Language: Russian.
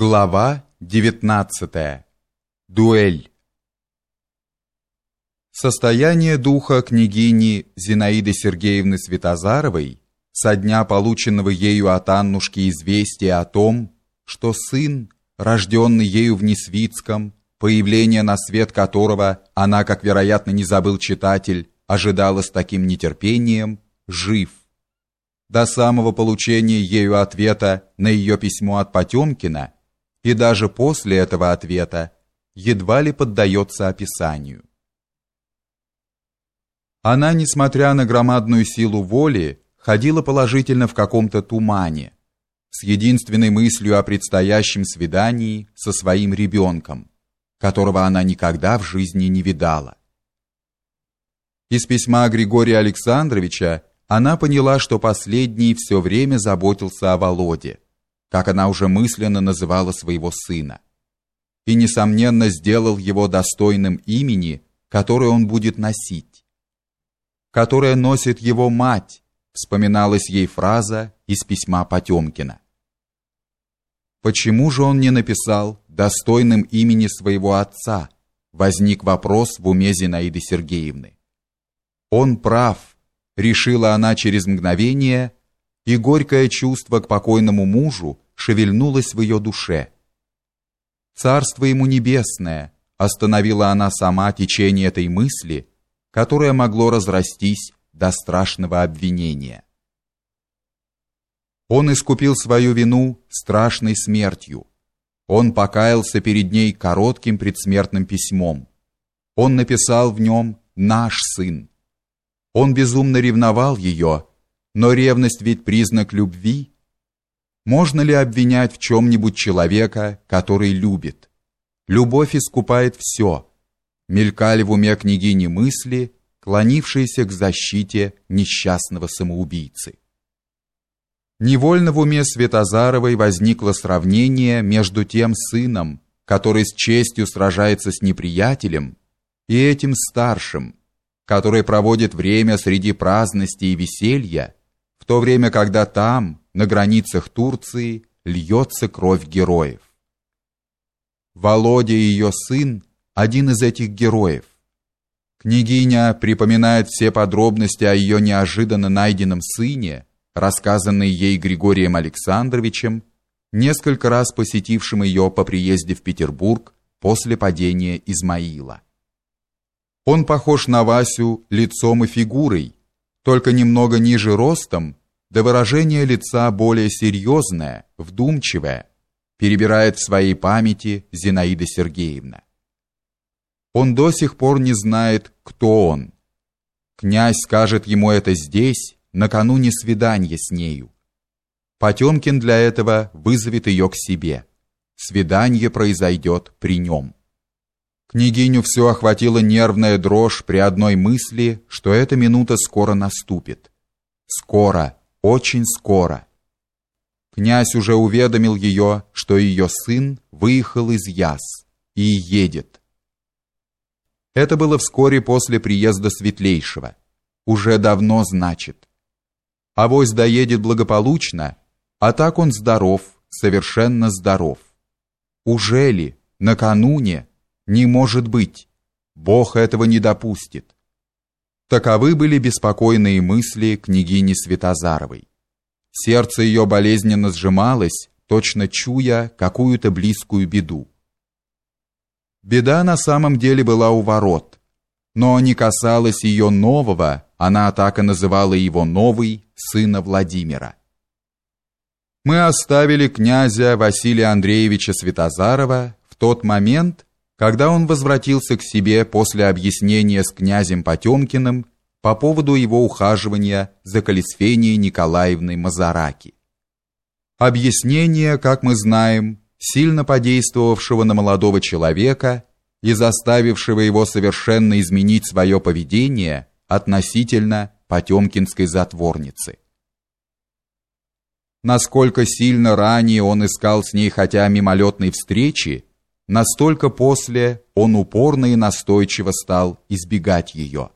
Глава 19. Дуэль. Состояние духа княгини Зинаиды Сергеевны Светозаровой со дня полученного ею от Аннушки известия о том, что сын, рожденный ею в Несвицком, появление на свет которого она, как вероятно не забыл читатель, ожидала с таким нетерпением, жив. До самого получения ею ответа на ее письмо от Потемкина – и даже после этого ответа едва ли поддается описанию. Она, несмотря на громадную силу воли, ходила положительно в каком-то тумане, с единственной мыслью о предстоящем свидании со своим ребенком, которого она никогда в жизни не видала. Из письма Григория Александровича она поняла, что последний все время заботился о Володе как она уже мысленно называла своего сына, и, несомненно, сделал его достойным имени, которое он будет носить, которое носит его мать, вспоминалась ей фраза из письма Потемкина. Почему же он не написал достойным имени своего отца? Возник вопрос в уме Зинаиды Сергеевны. Он прав, решила она через мгновение и горькое чувство к покойному мужу шевельнулось в ее душе. Царство ему небесное, остановила она сама течение этой мысли, которое могло разрастись до страшного обвинения. Он искупил свою вину страшной смертью. Он покаялся перед ней коротким предсмертным письмом. Он написал в нем «Наш сын». Он безумно ревновал ее, но ревность ведь признак любви. Можно ли обвинять в чем-нибудь человека, который любит? Любовь искупает все. Мелькали в уме княгини мысли, клонившиеся к защите несчастного самоубийцы. Невольно в уме Светозаровой возникло сравнение между тем сыном, который с честью сражается с неприятелем, и этим старшим, который проводит время среди праздности и веселья, то время, когда там, на границах Турции, льется кровь героев. Володя и ее сын – один из этих героев. Княгиня припоминает все подробности о ее неожиданно найденном сыне, рассказанные ей Григорием Александровичем, несколько раз посетившим ее по приезде в Петербург после падения Измаила. Он похож на Васю лицом и фигурой, только немного ниже ростом да выражение лица более серьезное, вдумчивое, перебирает в своей памяти Зинаида Сергеевна. Он до сих пор не знает, кто он. Князь скажет ему это здесь, накануне свидания с нею. Потемкин для этого вызовет ее к себе. Свидание произойдет при нем. Княгиню все охватила нервная дрожь при одной мысли, что эта минута скоро наступит. Скоро, очень скоро. Князь уже уведомил ее, что ее сын выехал из Яс и едет. Это было вскоре после приезда Светлейшего. Уже давно, значит. Авось доедет благополучно, а так он здоров, совершенно здоров. Уже ли, накануне, не может быть, Бог этого не допустит. Таковы были беспокойные мысли княгини Святозаровой. Сердце ее болезненно сжималось, точно чуя какую-то близкую беду. Беда на самом деле была у ворот, но не касалась ее нового, она так и называла его новый, сына Владимира. Мы оставили князя Василия Андреевича Святозарова в тот момент, когда он возвратился к себе после объяснения с князем Потемкиным по поводу его ухаживания за Колесфенией Николаевной Мазараки. Объяснение, как мы знаем, сильно подействовавшего на молодого человека и заставившего его совершенно изменить свое поведение относительно Потемкинской затворницы. Насколько сильно ранее он искал с ней хотя мимолетной встречи, настолько после он упорно и настойчиво стал избегать ее.